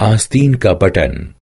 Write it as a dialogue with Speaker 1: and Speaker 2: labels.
Speaker 1: आस्तीन का बटन।